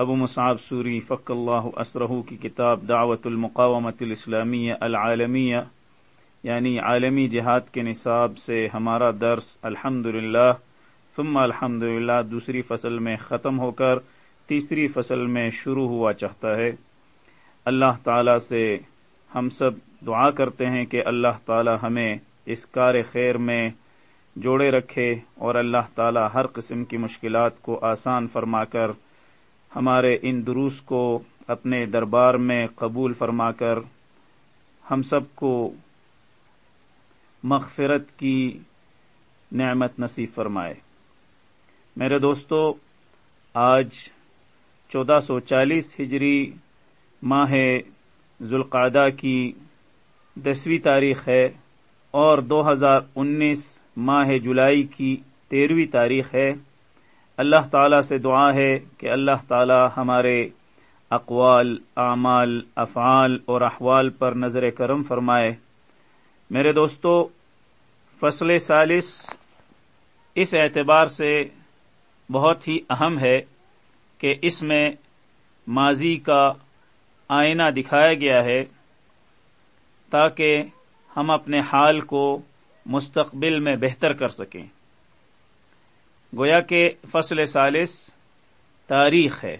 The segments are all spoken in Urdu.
ابو مصعب سوری فق اللہ اسرہ کی کتاب دعوت المقامت الاسلامیہ العالمیہ یعنی عالمی جہاد کے نصاب سے ہمارا درس الحمد للہ ثم الحمد للہ دوسری فصل میں ختم ہو کر تیسری فصل میں شروع ہوا چاہتا ہے۔ اللہ تعالی سے ہم سب دعا کرتے ہیں کہ اللہ تعالی ہمیں اس کار خیر میں جوڑے رکھے اور اللہ تعالی ہر قسم کی مشکلات کو آسان فرما کر ہمارے ان دروس کو اپنے دربار میں قبول فرما کر ہم سب کو مغفرت کی نعمت نصیب فرمائے۔ میرے دوستو، آج چودہ سو چالیس ہجری ماہ ذوالقعدہ کی دسویں تاریخ ہے اور دو ہزار انیس ماہ جولائی کی تیرہویں تاریخ ہے۔ اللہ تعالی سے دعا ہے کہ اللہ تعالی ہمارے اقوال، اعمال، افعال اور احوال پر نظر کرم فرمائے۔ میرے دوستو، فصل سالس اس اعتبار سے بہت ہی اہم ہے کہ اس میں ماضی کا آئینہ دکھایا گیا ہے تاکہ ہم اپنے حال کو مستقبل میں بہتر کر سکیں۔ گویا کہ فصل سالس تاریخ ہے۔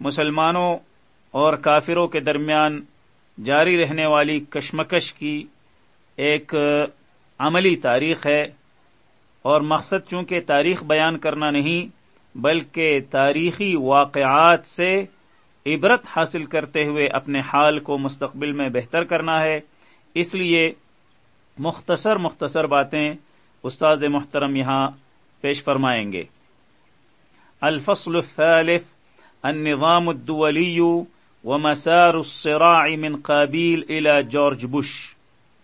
مسلمانوں اور کافروں کے درمیان جاری رہنے والی کشمکش کی ایک عملی تاریخ ہے اور مقصد چونکہ تاریخ بیان کرنا نہیں بلکہ تاریخی واقعات سے عبرت حاصل کرتے ہوئے اپنے حال کو مستقبل میں بہتر کرنا ہے۔ اس لیے مختصر مختصر باتیں استاد محترم یہاں پیش فرمائیں گے۔ الفصل الثالث، النظام الدولی ومسار الصراع من قابیل الى جارج بش۔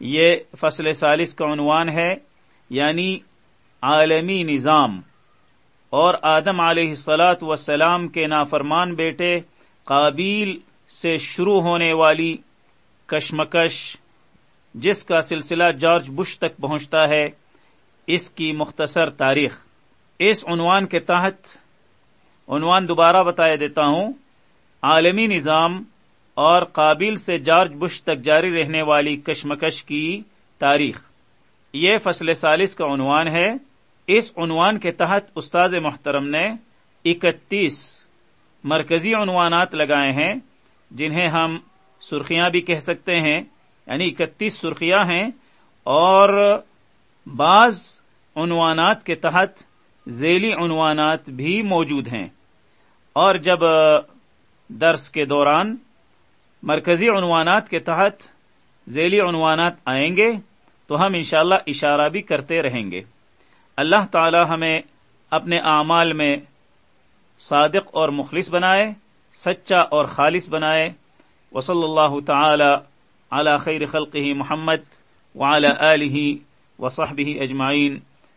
یہ فصل ثالث کا عنوان ہے یعنی عالمی نظام۔ اور آدم علیہ السلاۃ وسلام کے نافرمان بیٹے قابیل سے شروع ہونے والی کشمکش، جس کا سلسلہ جارج بش تک پہنچتا ہے، اس کی مختصر تاریخ۔ اس عنوان کے تحت عنوان دوبارہ بتایا دیتا ہوں. عالمی نظام اور قابل سے جارج بش تک جاری رہنے والی کشمکش کی تاریخ. یہ فصل سالس کا عنوان ہے. اس عنوان کے تحت استاد محترم نے اکتیس مرکزی عنوانات لگائے ہیں، جنہیں ہم سرخیاں بھی کہہ سکتے ہیں یعنی اکتیس سرخیاں ہیں اور بعض عنوانات کے تحت ذیلی عنوانات بھی موجود ہیں۔ اور جب درس کے دوران مرکزی عنوانات کے تحت ذیلی عنوانات آئیں گے، تو ہم انشاءاللہ اشارہ بھی کرتے رہیں گے۔ اللہ تعالی ہمیں اپنے اعمال میں صادق اور مخلص بنائے، سچا اور خالص بنائے۔ وصلی اللہ تعالی علی خیر خلقہ محمد وعلی آلہ وصحبه أجمعين